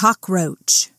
cockroach.